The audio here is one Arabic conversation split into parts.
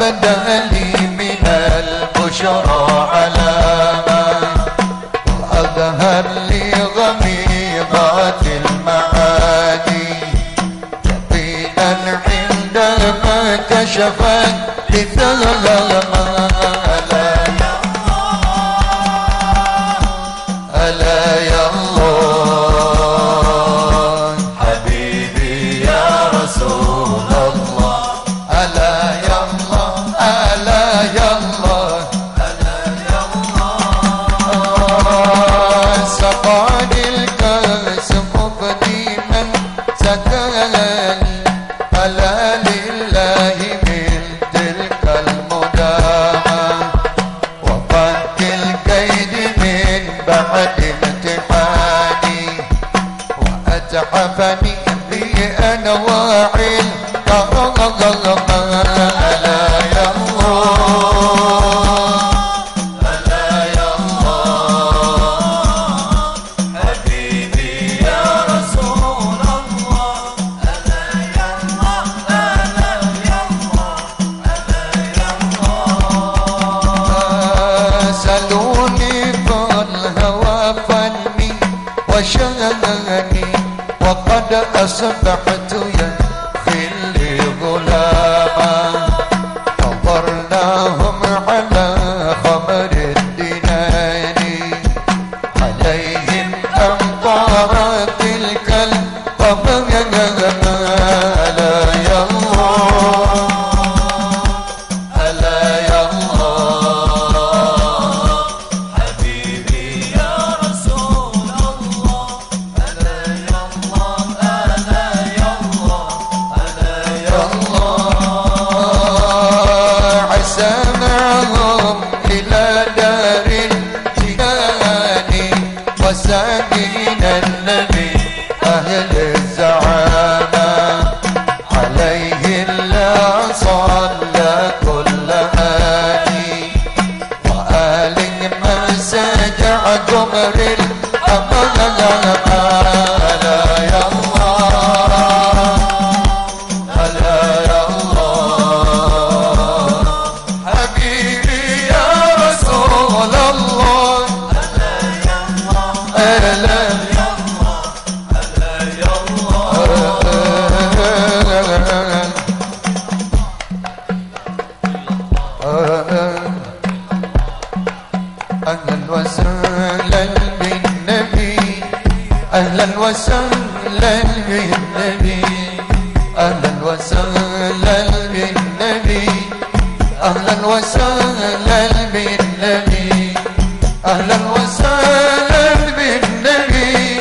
بدا لي من البشرى علامة وأظهر لي غميضات المعاني يقينا عندما كشفت لثغرة وشأني وقد أصبحت يا في الغلام. فضرناهم على خمر الدنيا. أهل الزعامة عليه الله صلى كل آني وآل من سجع قمر بالنبي أهلا وسهلا بالنبي أهلا وسهلا بالنبي أهلا وسهلا بالنبي.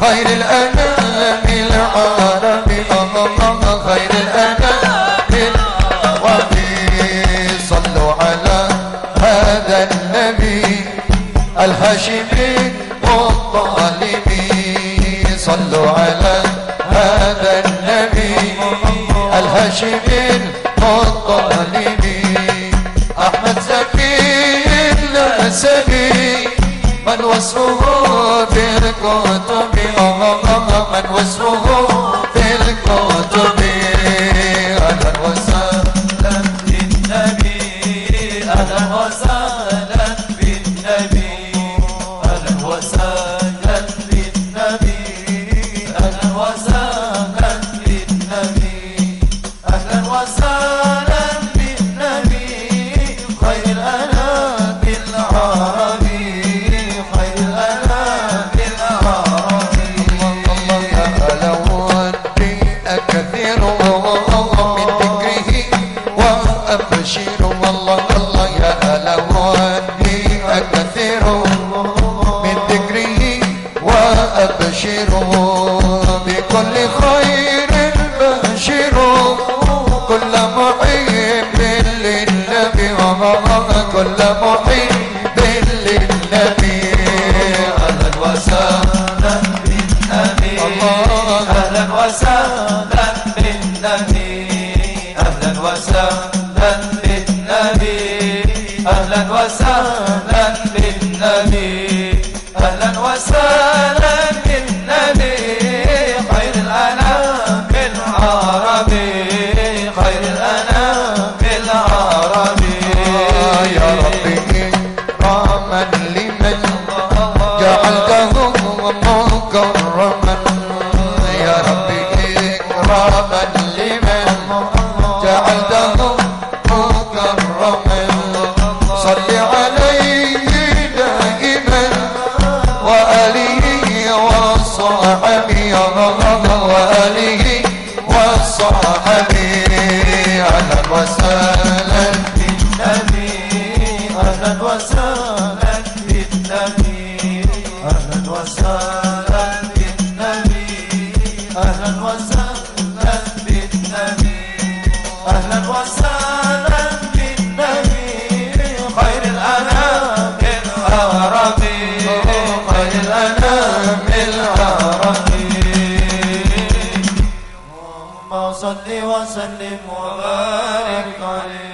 خير الأنام العرب خير الأنام العربي. صلوا على هذا النبي الهاشمي والطالبي. صلوا على الهاشمين والظالمين أحمد زكي الأسمي من وصفه بالقدر. da nossa. الصحابي أهلا وسهلا بالنبي أهلا وسهلا بالنبي أهلا وسهلا بالنبي أهلا وسهلا بالنبي أهلا وسهلا بالنبي خير الأنام العربي. وسلم وبارك عليه.